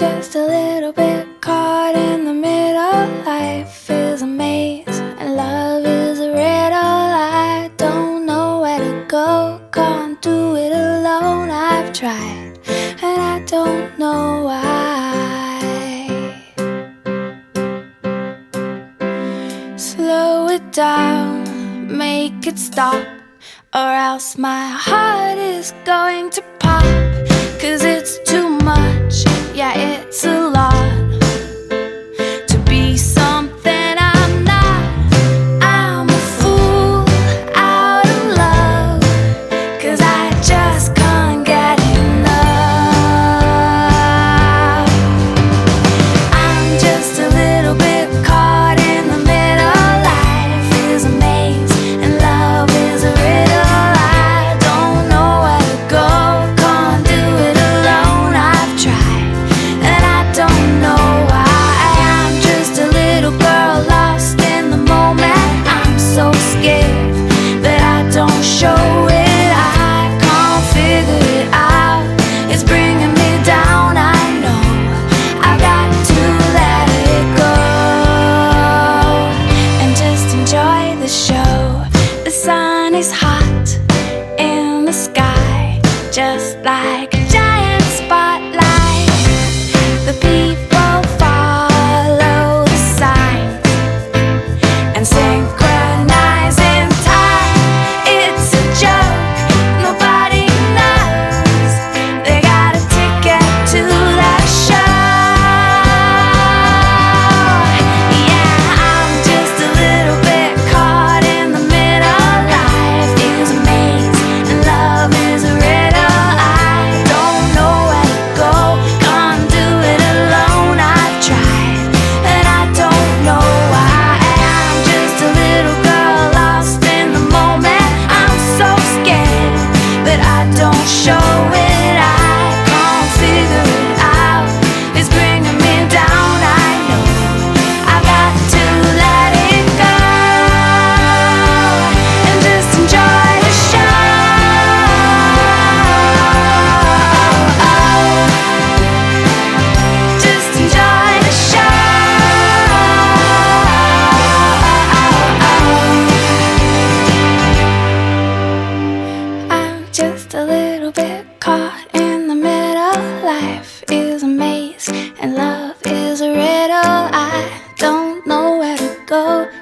just a little bit caught in the middle. Life is a maze and love is a riddle. I don't know where to go, can't do it alone. I've tried and I don't know why. Slow it down, make it stop, or else my heart is going to pop. Cause it's it's a always high. caught in the middle. Life is a maze and love is a riddle. I don't know where to go.